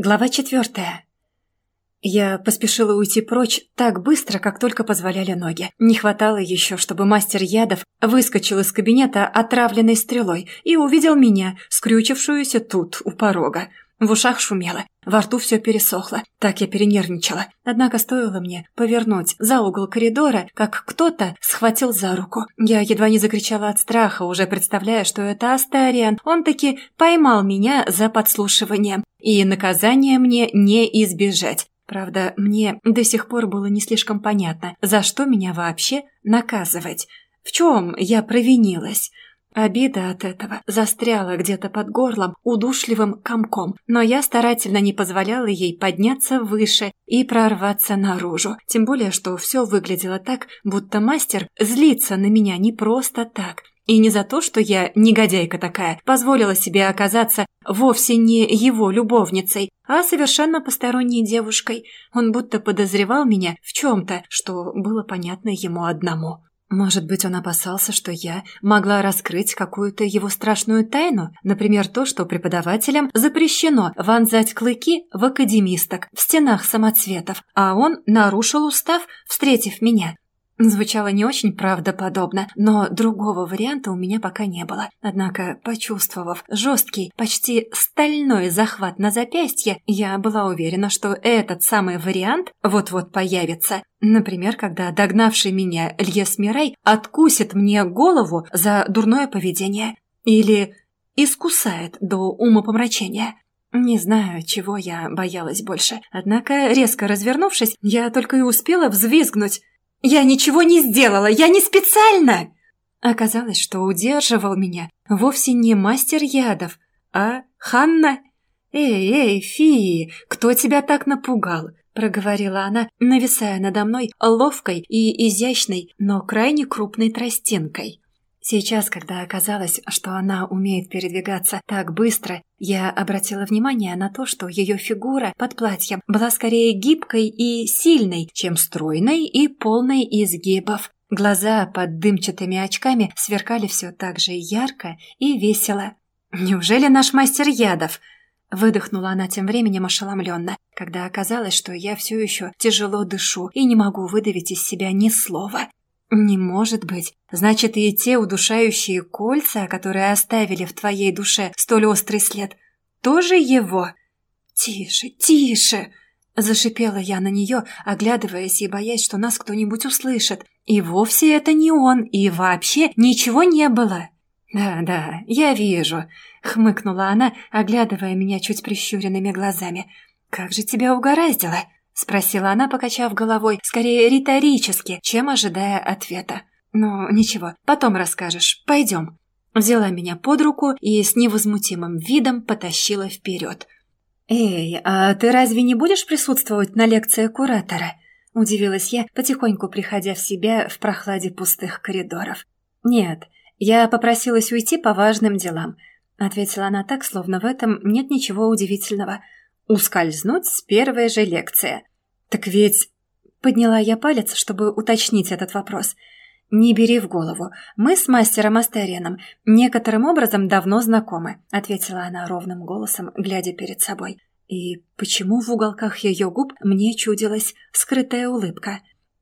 Глава четвертая. Я поспешила уйти прочь так быстро, как только позволяли ноги. Не хватало еще, чтобы мастер ядов выскочил из кабинета отравленной стрелой и увидел меня, скрючившуюся тут, у порога. В ушах шумело, во рту все пересохло. Так я перенервничала. Однако стоило мне повернуть за угол коридора, как кто-то схватил за руку. Я едва не закричала от страха, уже представляя, что это Астариан. Он таки поймал меня за подслушивание. И наказание мне не избежать. Правда, мне до сих пор было не слишком понятно, за что меня вообще наказывать. В чем я провинилась? Обида от этого застряла где-то под горлом удушливым комком, но я старательно не позволяла ей подняться выше и прорваться наружу. Тем более, что все выглядело так, будто мастер злится на меня не просто так. И не за то, что я, негодяйка такая, позволила себе оказаться вовсе не его любовницей, а совершенно посторонней девушкой. Он будто подозревал меня в чем-то, что было понятно ему одному. Может быть, он опасался, что я могла раскрыть какую-то его страшную тайну? Например, то, что преподавателям запрещено вонзать клыки в академисток в стенах самоцветов, а он нарушил устав, встретив меня. Звучало не очень правдоподобно, но другого варианта у меня пока не было. Однако, почувствовав жесткий, почти стальной захват на запястье, я была уверена, что этот самый вариант вот-вот появится. Например, когда догнавший меня Льес Мирай откусит мне голову за дурное поведение. Или искусает до умопомрачения. Не знаю, чего я боялась больше. Однако, резко развернувшись, я только и успела взвизгнуть. «Я ничего не сделала! Я не специально!» Оказалось, что удерживал меня вовсе не мастер ядов, а Ханна. «Эй, эй, Фи, кто тебя так напугал?» – проговорила она, нависая надо мной ловкой и изящной, но крайне крупной тростинкой. Сейчас, когда оказалось, что она умеет передвигаться так быстро, я обратила внимание на то, что ее фигура под платьем была скорее гибкой и сильной, чем стройной и полной изгибов. Глаза под дымчатыми очками сверкали все так же ярко и весело. «Неужели наш мастер ядов?» Выдохнула она тем временем ошеломленно, когда оказалось, что я все еще тяжело дышу и не могу выдавить из себя ни слова. «Не может быть. Значит, и те удушающие кольца, которые оставили в твоей душе столь острый след, тоже его?» «Тише, тише!» Зашипела я на нее, оглядываясь и боясь, что нас кто-нибудь услышит. И вовсе это не он, и вообще ничего не было. «Да, да, я вижу», — хмыкнула она, оглядывая меня чуть прищуренными глазами. «Как же тебя угораздило!» — спросила она, покачав головой, скорее риторически, чем ожидая ответа. «Ну, ничего, потом расскажешь. Пойдем». Взяла меня под руку и с невозмутимым видом потащила вперед. «Эй, а ты разве не будешь присутствовать на лекции куратора?» — удивилась я, потихоньку приходя в себя в прохладе пустых коридоров. «Нет, я попросилась уйти по важным делам», — ответила она так, словно в этом нет ничего удивительного. «Ускользнуть с первой же лекции. «Так ведь...» Подняла я палец, чтобы уточнить этот вопрос. «Не бери в голову. Мы с мастером Астерианом некоторым образом давно знакомы», ответила она ровным голосом, глядя перед собой. И почему в уголках ее губ мне чудилась скрытая улыбка?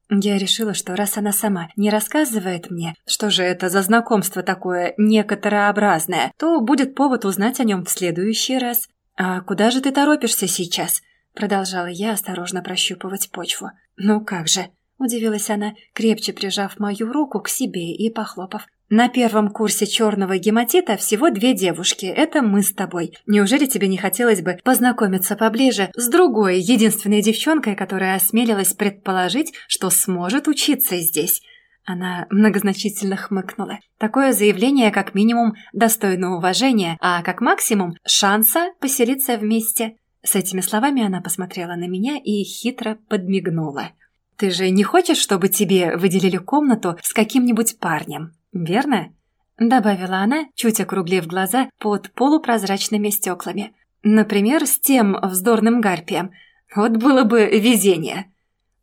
Я решила, что раз она сама не рассказывает мне, что же это за знакомство такое некоторообразное, то будет повод узнать о нем в следующий раз. «А куда же ты торопишься сейчас?» Продолжала я осторожно прощупывать почву. «Ну как же?» – удивилась она, крепче прижав мою руку к себе и похлопав. «На первом курсе черного гематита всего две девушки. Это мы с тобой. Неужели тебе не хотелось бы познакомиться поближе с другой, единственной девчонкой, которая осмелилась предположить, что сможет учиться здесь?» Она многозначительно хмыкнула. Такое заявление как минимум достойно уважения, а как максимум шанса поселиться вместе. С этими словами она посмотрела на меня и хитро подмигнула. «Ты же не хочешь, чтобы тебе выделили комнату с каким-нибудь парнем, верно?» Добавила она, чуть округлив глаза под полупрозрачными стеклами. «Например, с тем вздорным гарпием. Вот было бы везение».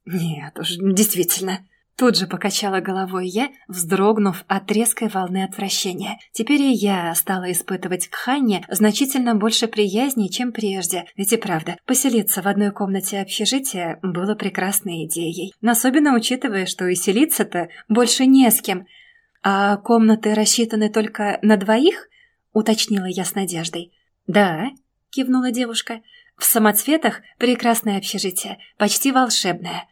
«Нет уж, действительно», Тут же покачала головой я, вздрогнув от резкой волны отвращения. Теперь и я стала испытывать к Ханне значительно больше приязни, чем прежде. Ведь и правда, поселиться в одной комнате общежития было прекрасной идеей. Особенно учитывая, что и селиться-то больше не с кем. «А комнаты рассчитаны только на двоих?» — уточнила я с надеждой. «Да», — кивнула девушка. «В самоцветах прекрасное общежитие, почти волшебное».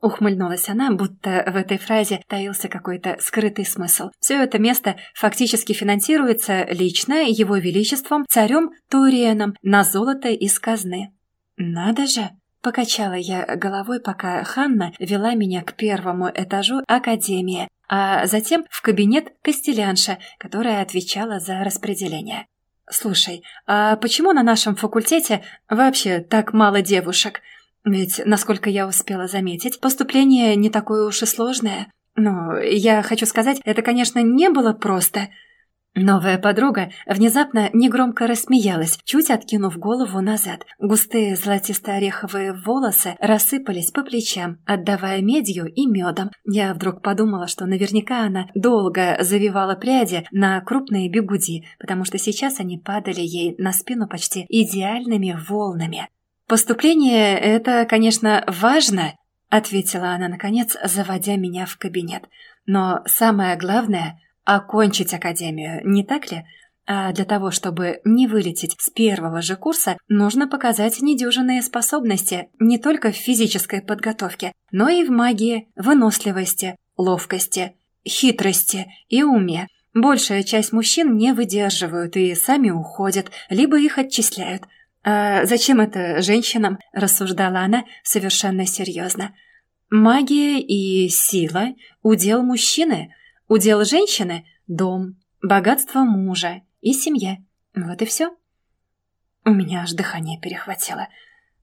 Ухмыльнулась она, будто в этой фразе таился какой-то скрытый смысл. Все это место фактически финансируется лично его величеством царем Ториеном на золото из казны. «Надо же!» — покачала я головой, пока Ханна вела меня к первому этажу Академии, а затем в кабинет Костелянша, которая отвечала за распределение. «Слушай, а почему на нашем факультете вообще так мало девушек?» Ведь, насколько я успела заметить, поступление не такое уж и сложное. Но я хочу сказать, это, конечно, не было просто. Новая подруга внезапно негромко рассмеялась, чуть откинув голову назад. Густые золотисто-ореховые волосы рассыпались по плечам, отдавая медью и медом. Я вдруг подумала, что наверняка она долго завивала пряди на крупные бегуди, потому что сейчас они падали ей на спину почти идеальными волнами. «Поступление — это, конечно, важно», — ответила она, наконец, заводя меня в кабинет. «Но самое главное — окончить академию, не так ли? А для того, чтобы не вылететь с первого же курса, нужно показать недюжинные способности не только в физической подготовке, но и в магии, выносливости, ловкости, хитрости и уме. Большая часть мужчин не выдерживают и сами уходят, либо их отчисляют — «А зачем это женщинам?» – рассуждала она совершенно серьезно. «Магия и сила – удел мужчины, удел женщины – дом, богатство мужа и семья. Вот и все». У меня аж дыхание перехватило.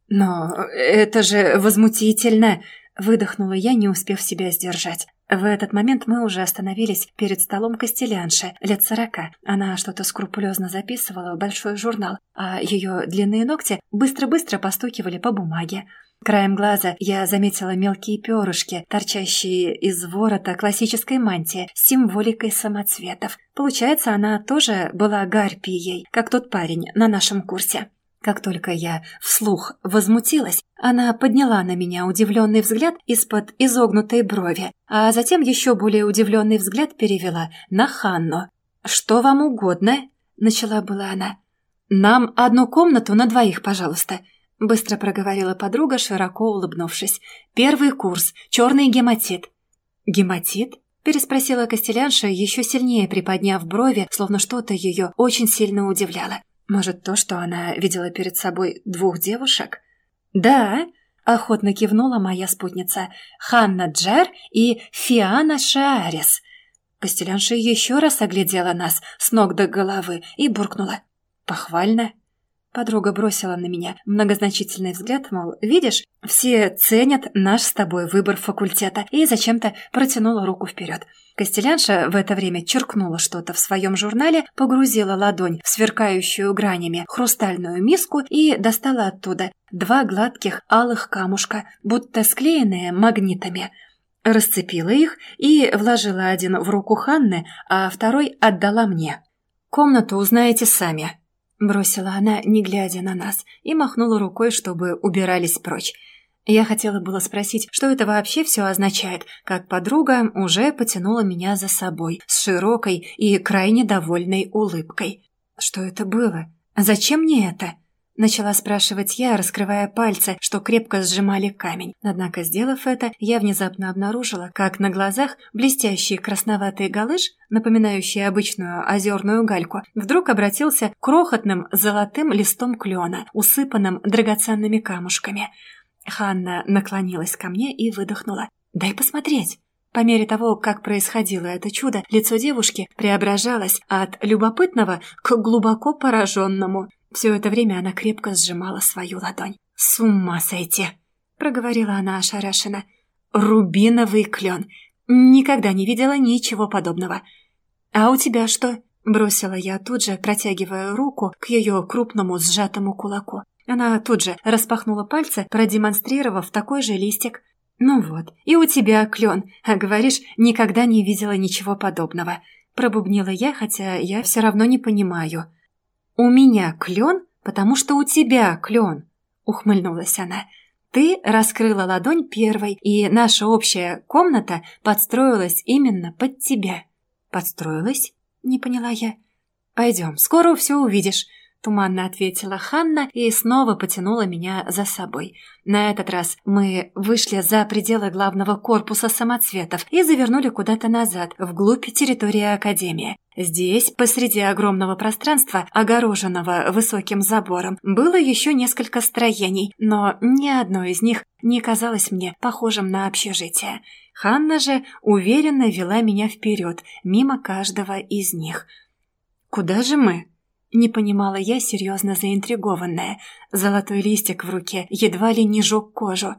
«Но это же возмутительно!» – выдохнула я, не успев себя сдержать. В этот момент мы уже остановились перед столом Костелянши, лет сорока. Она что-то скрупулезно записывала в большой журнал, а ее длинные ногти быстро-быстро постукивали по бумаге. Краем глаза я заметила мелкие перышки, торчащие из ворота классической мантии с символикой самоцветов. Получается, она тоже была гарпией, как тот парень на нашем курсе. Как только я вслух возмутилась, она подняла на меня удивленный взгляд из-под изогнутой брови, а затем еще более удивленный взгляд перевела на Ханну. «Что вам угодно?» — начала была она. «Нам одну комнату на двоих, пожалуйста», — быстро проговорила подруга, широко улыбнувшись. «Первый курс. Черный гематит». «Гематит?» — переспросила Костелянша, еще сильнее приподняв брови, словно что-то ее очень сильно удивляло. Может, то, что она видела перед собой двух девушек? «Да», — охотно кивнула моя спутница, «Ханна Джер и Фиана Шаарис». Костелянша еще раз оглядела нас с ног до головы и буркнула. «Похвально». Подруга бросила на меня многозначительный взгляд, мол, видишь, все ценят наш с тобой выбор факультета, и зачем-то протянула руку вперед. Костелянша в это время черкнула что-то в своем журнале, погрузила ладонь в сверкающую гранями хрустальную миску и достала оттуда два гладких алых камушка, будто склеенные магнитами. Расцепила их и вложила один в руку Ханны, а второй отдала мне. «Комнату узнаете сами», Бросила она, не глядя на нас, и махнула рукой, чтобы убирались прочь. Я хотела было спросить, что это вообще все означает, как подруга уже потянула меня за собой с широкой и крайне довольной улыбкой. Что это было? Зачем мне это? Начала спрашивать я, раскрывая пальцы, что крепко сжимали камень. Однако, сделав это, я внезапно обнаружила, как на глазах блестящий красноватый галыш, напоминающий обычную озерную гальку, вдруг обратился крохотным золотым листом клена, усыпанным драгоценными камушками. Ханна наклонилась ко мне и выдохнула. «Дай посмотреть». По мере того, как происходило это чудо, лицо девушки преображалось от любопытного к глубоко пораженному. Все это время она крепко сжимала свою ладонь. «С ума сойти!» — проговорила она ошарашенно. «Рубиновый клен! Никогда не видела ничего подобного!» «А у тебя что?» — бросила я тут же, протягивая руку к ее крупному сжатому кулаку. Она тут же распахнула пальцы, продемонстрировав такой же листик. «Ну вот, и у тебя клен, а говоришь, никогда не видела ничего подобного», – пробубнила я, хотя я все равно не понимаю. «У меня клен, потому что у тебя клен», – ухмыльнулась она. «Ты раскрыла ладонь первой, и наша общая комната подстроилась именно под тебя». «Подстроилась?» – не поняла я. «Пойдем, скоро все увидишь», Туманно ответила Ханна и снова потянула меня за собой. На этот раз мы вышли за пределы главного корпуса самоцветов и завернули куда-то назад, вглубь территории Академии. Здесь, посреди огромного пространства, огороженного высоким забором, было еще несколько строений, но ни одно из них не казалось мне похожим на общежитие. Ханна же уверенно вела меня вперед, мимо каждого из них. «Куда же мы?» Не понимала я, серьезно заинтригованная. Золотой листик в руке едва ли не жег кожу.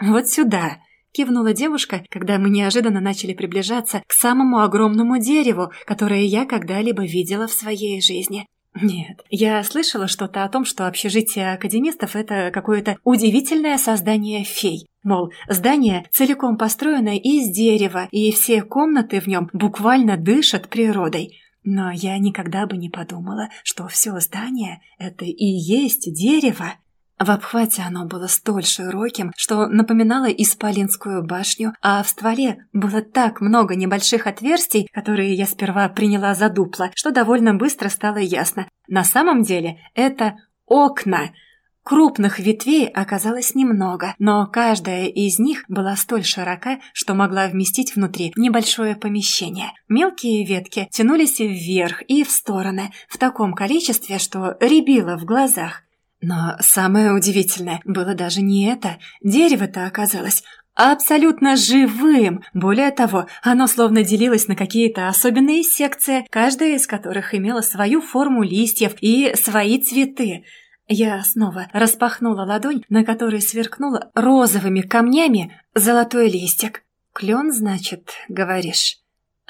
«Вот сюда!» — кивнула девушка, когда мы неожиданно начали приближаться к самому огромному дереву, которое я когда-либо видела в своей жизни. Нет, я слышала что-то о том, что общежитие академистов – это какое-то удивительное создание фей. Мол, здание целиком построено из дерева, и все комнаты в нем буквально дышат природой. Но я никогда бы не подумала, что все здание — это и есть дерево. В обхвате оно было столь широким, что напоминало Исполинскую башню, а в стволе было так много небольших отверстий, которые я сперва приняла за дупла, что довольно быстро стало ясно. На самом деле это окна — Крупных ветвей оказалось немного, но каждая из них была столь широка, что могла вместить внутри небольшое помещение. Мелкие ветки тянулись вверх и в стороны в таком количестве, что рябило в глазах. Но самое удивительное было даже не это. Дерево-то оказалось абсолютно живым. Более того, оно словно делилось на какие-то особенные секции, каждая из которых имела свою форму листьев и свои цветы. Я снова распахнула ладонь, на которой сверкнула розовыми камнями золотой листик. «Клен, значит, говоришь?»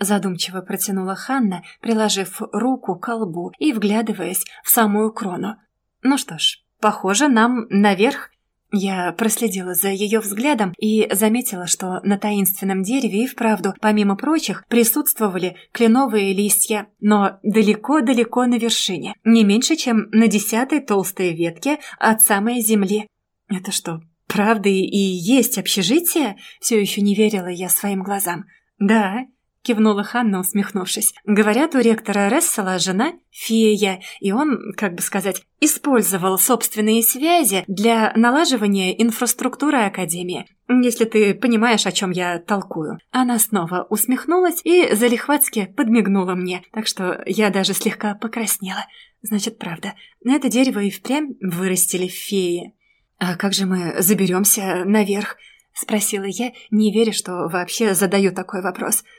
Задумчиво протянула Ханна, приложив руку к колбу и вглядываясь в самую крону. «Ну что ж, похоже, нам наверх я проследила за ее взглядом и заметила, что на таинственном дереве и вправду, помимо прочих, присутствовали кленовые листья, но далеко-далеко на вершине, не меньше, чем на десятой толстой ветке от самой земли. Это что, правда и есть общежитие? Все еще не верила я своим глазам. Да, кивнула Ханна, усмехнувшись. «Говорят, у ректора Рессела жена – фея, и он, как бы сказать, использовал собственные связи для налаживания инфраструктуры Академии. Если ты понимаешь, о чем я толкую». Она снова усмехнулась и залихватски подмигнула мне, так что я даже слегка покраснела. Значит, правда, на это дерево и впрямь вырастили феи. «А как же мы заберемся наверх?» – спросила я, не веря, что вообще задаю такой вопрос –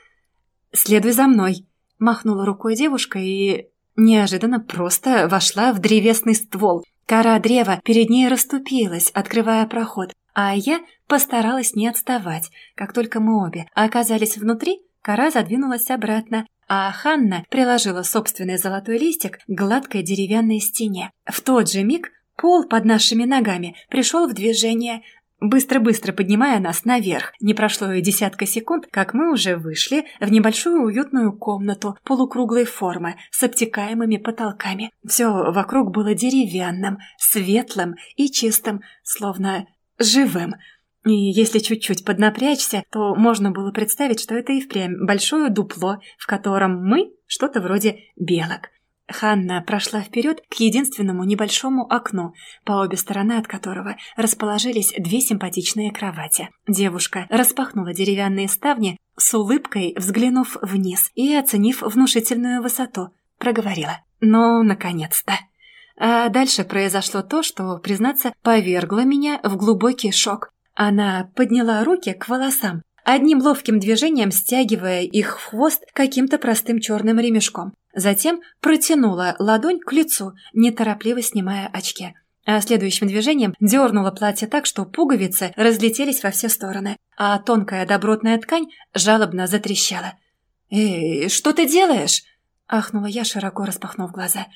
«Следуй за мной», — махнула рукой девушка и неожиданно просто вошла в древесный ствол. Кора древа перед ней расступилась, открывая проход, а я постаралась не отставать. Как только мы обе оказались внутри, кора задвинулась обратно, а Ханна приложила собственный золотой листик к гладкой деревянной стене. В тот же миг пол под нашими ногами пришел в движение, быстро-быстро поднимая нас наверх. Не прошло и десятка секунд, как мы уже вышли в небольшую уютную комнату полукруглой формы с обтекаемыми потолками. Все вокруг было деревянным, светлым и чистым, словно живым. И если чуть-чуть поднапрячься, то можно было представить, что это и впрямь большое дупло, в котором мы что-то вроде белок. Ханна прошла вперед к единственному небольшому окну, по обе стороны от которого расположились две симпатичные кровати. Девушка распахнула деревянные ставни, с улыбкой взглянув вниз и оценив внушительную высоту, проговорила. «Ну, наконец-то!» А дальше произошло то, что, признаться, повергло меня в глубокий шок. Она подняла руки к волосам, одним ловким движением стягивая их в хвост каким-то простым черным ремешком. Затем протянула ладонь к лицу, неторопливо снимая очки. А следующим движением дернула платье так, что пуговицы разлетелись во все стороны, а тонкая добротная ткань жалобно затрещала. «Эй, что ты делаешь?» – ахнула я, широко распахнув глаза.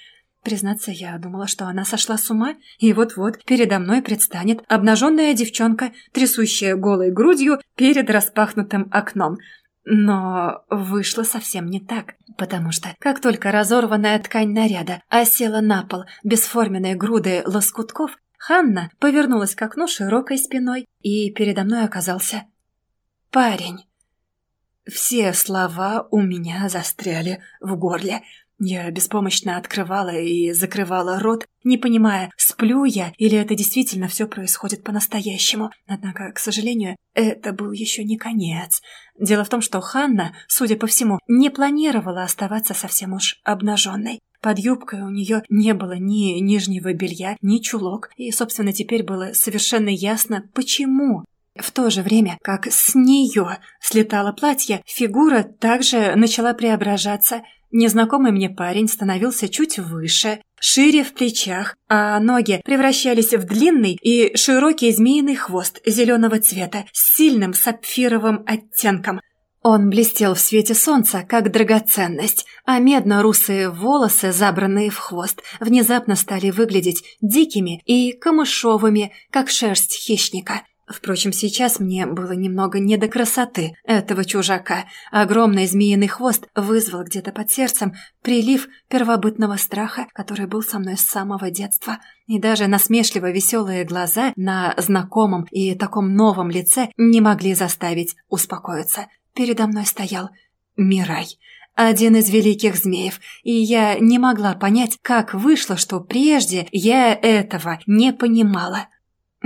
Признаться, я думала, что она сошла с ума, и вот-вот передо мной предстанет обнаженная девчонка, трясущая голой грудью перед распахнутым окном. Но вышло совсем не так, потому что как только разорванная ткань наряда осела на пол бесформенной грудой лоскутков, Ханна повернулась к окну широкой спиной, и передо мной оказался парень. Все слова у меня застряли в горле. Я беспомощно открывала и закрывала рот, не понимая, сплю я или это действительно все происходит по-настоящему. Однако, к сожалению, это был еще не конец. Дело в том, что Ханна, судя по всему, не планировала оставаться совсем уж обнаженной. Под юбкой у нее не было ни нижнего белья, ни чулок, и, собственно, теперь было совершенно ясно, почему. В то же время, как с нее слетало платье, фигура также начала преображаться – Незнакомый мне парень становился чуть выше, шире в плечах, а ноги превращались в длинный и широкий змеиный хвост зеленого цвета с сильным сапфировым оттенком. Он блестел в свете солнца, как драгоценность, а медно-русые волосы, забранные в хвост, внезапно стали выглядеть дикими и камышовыми, как шерсть хищника – Впрочем, сейчас мне было немного не до красоты этого чужака. Огромный змеиный хвост вызвал где-то под сердцем прилив первобытного страха, который был со мной с самого детства. И даже насмешливо веселые глаза на знакомом и таком новом лице не могли заставить успокоиться. Передо мной стоял Мирай. Один из великих змеев, и я не могла понять, как вышло, что прежде я этого не понимала.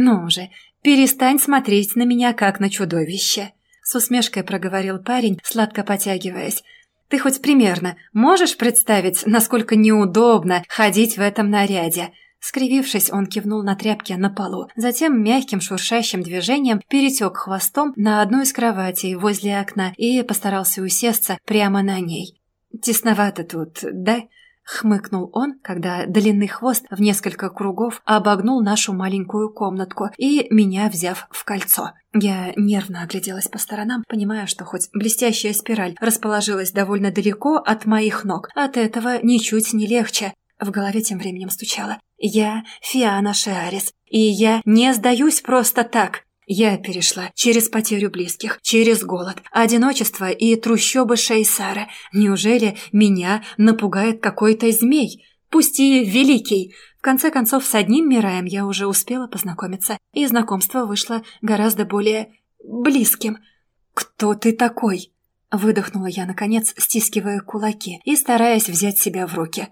«Ну же, «Перестань смотреть на меня, как на чудовище», — с усмешкой проговорил парень, сладко потягиваясь. «Ты хоть примерно можешь представить, насколько неудобно ходить в этом наряде?» Скривившись, он кивнул на тряпке на полу, затем мягким шуршащим движением перетек хвостом на одну из кроватей возле окна и постарался усесться прямо на ней. «Тесновато тут, да?» Хмыкнул он, когда длинный хвост в несколько кругов обогнул нашу маленькую комнатку и меня взяв в кольцо. Я нервно огляделась по сторонам, понимая, что хоть блестящая спираль расположилась довольно далеко от моих ног, от этого ничуть не легче. В голове тем временем стучало. «Я Фиана Шиарис, и я не сдаюсь просто так!» Я перешла через потерю близких, через голод, одиночество и трущобы Шейсара. Неужели меня напугает какой-то змей? Пусть и великий. В конце концов, с одним Мираем я уже успела познакомиться, и знакомство вышло гораздо более близким. «Кто ты такой?» Выдохнула я, наконец, стискивая кулаки и стараясь взять себя в руки.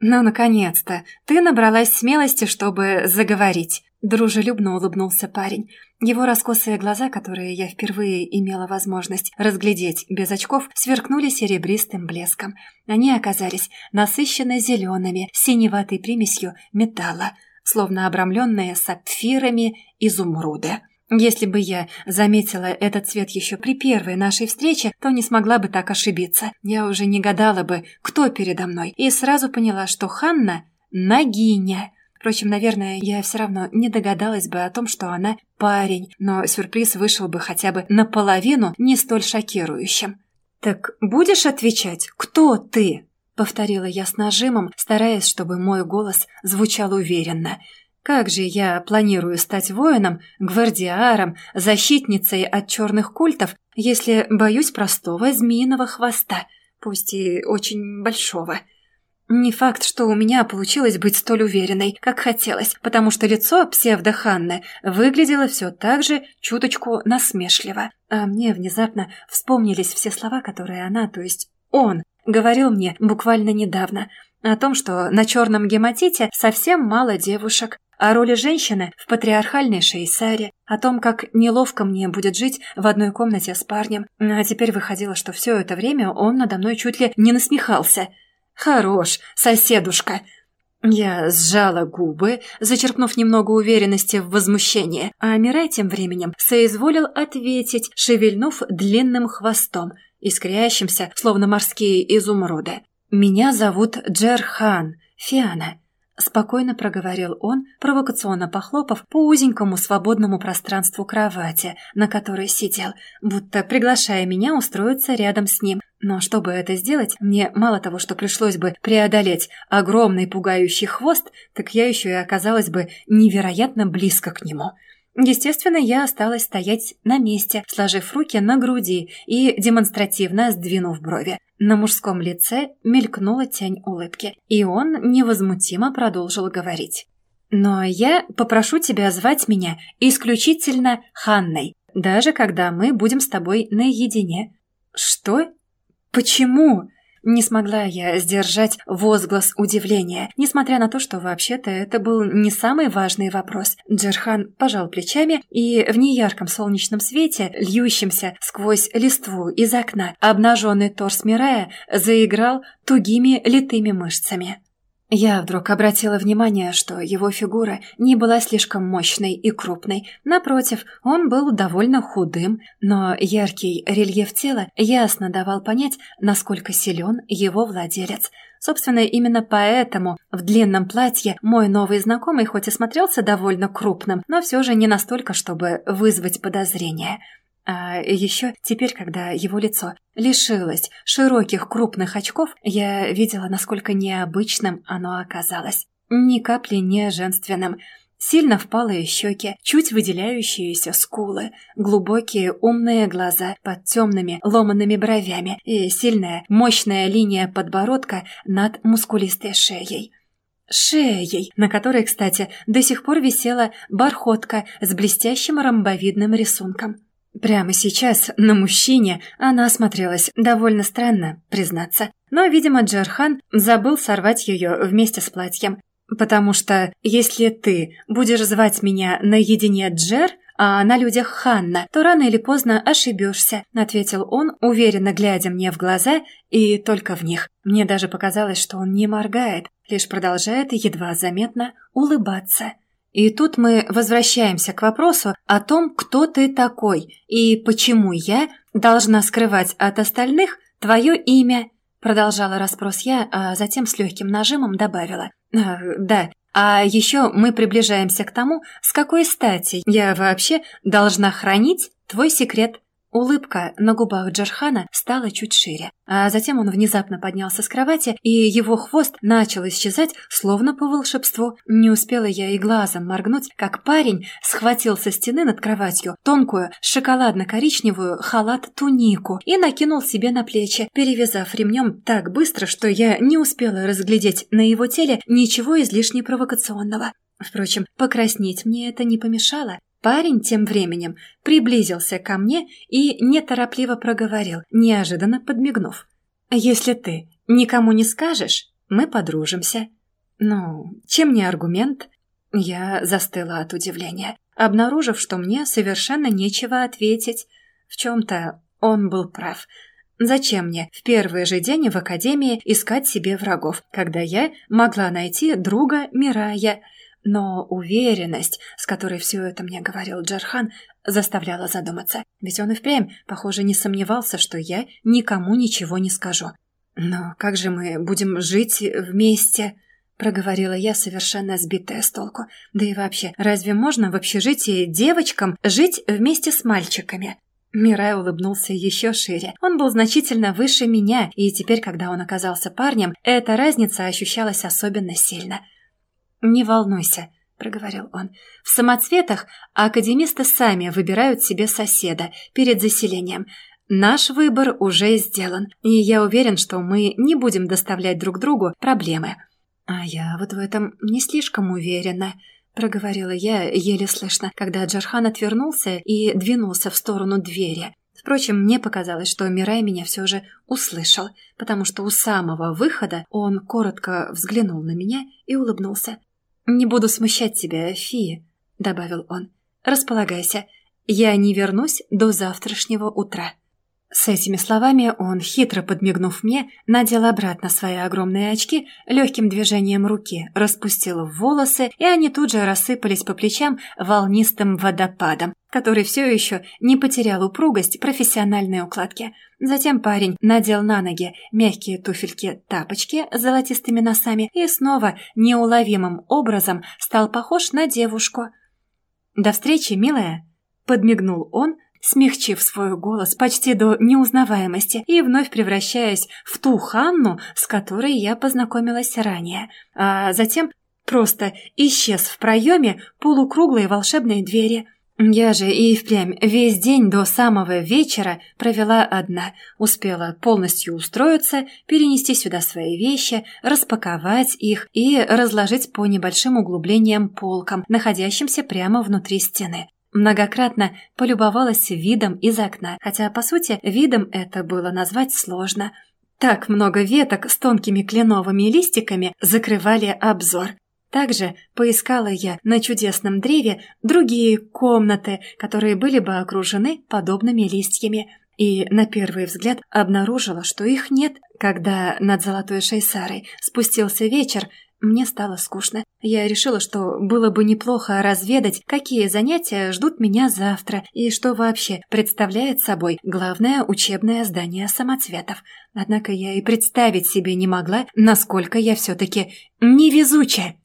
«Ну, наконец-то! Ты набралась смелости, чтобы заговорить!» Дружелюбно улыбнулся парень. Его раскосые глаза, которые я впервые имела возможность разглядеть без очков, сверкнули серебристым блеском. Они оказались насыщенно зелеными, синеватой примесью металла, словно обрамленные сапфирами изумруды. Если бы я заметила этот цвет еще при первой нашей встрече, то не смогла бы так ошибиться. Я уже не гадала бы, кто передо мной, и сразу поняла, что Ханна – Нагиня. Впрочем, наверное, я все равно не догадалась бы о том, что она парень, но сюрприз вышел бы хотя бы наполовину не столь шокирующим. «Так будешь отвечать, кто ты?» — повторила я с нажимом, стараясь, чтобы мой голос звучал уверенно. «Как же я планирую стать воином, гвардиаром, защитницей от черных культов, если боюсь простого змеиного хвоста, пусть и очень большого?» Не факт, что у меня получилось быть столь уверенной, как хотелось, потому что лицо псевдо-Ханны выглядело все так же чуточку насмешливо. А мне внезапно вспомнились все слова, которые она, то есть он, говорил мне буквально недавно, о том, что на черном гематите совсем мало девушек, о роли женщины в патриархальной Шейсаре, о том, как неловко мне будет жить в одной комнате с парнем. А теперь выходило, что все это время он надо мной чуть ли не насмехался – «Хорош, соседушка!» Я сжала губы, зачерпнув немного уверенности в возмущении, а Мирай тем временем соизволил ответить, шевельнув длинным хвостом, искрящимся, словно морские изумруды. «Меня зовут Джерхан, Фиана», — спокойно проговорил он, провокационно похлопав по узенькому свободному пространству кровати, на которой сидел, будто приглашая меня устроиться рядом с ним — Но чтобы это сделать, мне мало того, что пришлось бы преодолеть огромный пугающий хвост, так я еще и оказалась бы невероятно близко к нему. Естественно, я осталась стоять на месте, сложив руки на груди и демонстративно сдвинув брови. На мужском лице мелькнула тень улыбки, и он невозмутимо продолжил говорить. «Но я попрошу тебя звать меня исключительно Ханной, даже когда мы будем с тобой наедине». «Что? Почему?» Не смогла я сдержать возглас удивления, несмотря на то, что вообще-то это был не самый важный вопрос. Джерхан пожал плечами, и в неярком солнечном свете, льющемся сквозь листву из окна, обнаженный торс Мирая заиграл тугими литыми мышцами. Я вдруг обратила внимание, что его фигура не была слишком мощной и крупной. Напротив, он был довольно худым, но яркий рельеф тела ясно давал понять, насколько силен его владелец. Собственно, именно поэтому в длинном платье мой новый знакомый хоть и смотрелся довольно крупным, но все же не настолько, чтобы вызвать подозрения. А еще теперь, когда его лицо лишилось широких крупных очков, я видела, насколько необычным оно оказалось. Ни капли не женственным. Сильно впалые щеки, чуть выделяющиеся скулы, глубокие умные глаза под темными ломанными бровями и сильная мощная линия подбородка над мускулистой шеей шеей, на которой, кстати, до сих пор висела бархотка с блестящим ромбовидным рисунком. Прямо сейчас на мужчине она смотрелась довольно странно, признаться. Но, видимо, Джархан забыл сорвать ее вместе с платьем. Потому что если ты будешь звать меня наедине Джер, а на людях Ханна, то рано или поздно ошибешься», — ответил он, уверенно глядя мне в глаза и только в них. Мне даже показалось, что он не моргает, лишь продолжает едва заметно улыбаться. И тут мы возвращаемся к вопросу о том, кто ты такой и почему я должна скрывать от остальных твое имя. Продолжала расспрос я, а затем с легким нажимом добавила. А, да, а еще мы приближаемся к тому, с какой стати я вообще должна хранить твой секрет. Улыбка на губах Джархана стала чуть шире, а затем он внезапно поднялся с кровати, и его хвост начал исчезать, словно по волшебству. Не успела я и глазом моргнуть, как парень схватил со стены над кроватью тонкую шоколадно-коричневую халат-тунику и накинул себе на плечи, перевязав ремнем так быстро, что я не успела разглядеть на его теле ничего излишне провокационного. Впрочем, покраснеть мне это не помешало. Парень тем временем приблизился ко мне и неторопливо проговорил, неожиданно подмигнув. «Если ты никому не скажешь, мы подружимся». «Ну, чем не аргумент?» Я застыла от удивления, обнаружив, что мне совершенно нечего ответить. В чем-то он был прав. Зачем мне в первый же день в академии искать себе врагов, когда я могла найти друга Мирая – но уверенность, с которой все это мне говорил Джархан, заставляла задуматься. Ведь он и впрямь, похоже, не сомневался, что я никому ничего не скажу. «Но как же мы будем жить вместе?» — проговорила я, совершенно сбитая с толку. «Да и вообще, разве можно в общежитии девочкам жить вместе с мальчиками?» Мирай улыбнулся еще шире. Он был значительно выше меня, и теперь, когда он оказался парнем, эта разница ощущалась особенно сильно — «Не волнуйся», — проговорил он. «В самоцветах академисты сами выбирают себе соседа перед заселением. Наш выбор уже сделан, и я уверен, что мы не будем доставлять друг другу проблемы». «А я вот в этом не слишком уверена», — проговорила я еле слышно, когда Джархан отвернулся и двинулся в сторону двери. Впрочем, мне показалось, что Мирай меня все же услышал, потому что у самого выхода он коротко взглянул на меня и улыбнулся. «Не буду смущать тебя, Фия», — добавил он. «Располагайся, я не вернусь до завтрашнего утра». С этими словами он, хитро подмигнув мне, надел обратно свои огромные очки, легким движением руки распустил волосы, и они тут же рассыпались по плечам волнистым водопадом, который все еще не потерял упругость профессиональной укладки. Затем парень надел на ноги мягкие туфельки-тапочки с золотистыми носами и снова неуловимым образом стал похож на девушку. «До встречи, милая!» — подмигнул он, смягчив свой голос почти до неузнаваемости и вновь превращаясь в ту Ханну, с которой я познакомилась ранее. А затем просто исчез в проеме полукруглой волшебной двери – я же и впрямь весь день до самого вечера провела одна. Успела полностью устроиться, перенести сюда свои вещи, распаковать их и разложить по небольшим углублениям полкам, находящимся прямо внутри стены. Многократно полюбовалась видом из окна, хотя, по сути, видом это было назвать сложно. Так много веток с тонкими кленовыми листиками закрывали обзор. Также поискала я на чудесном древе другие комнаты, которые были бы окружены подобными листьями, и на первый взгляд обнаружила, что их нет. Когда над Золотой Шейсарой спустился вечер, мне стало скучно. Я решила, что было бы неплохо разведать, какие занятия ждут меня завтра и что вообще представляет собой главное учебное здание самоцветов. Однако я и представить себе не могла, насколько я все-таки невезучая.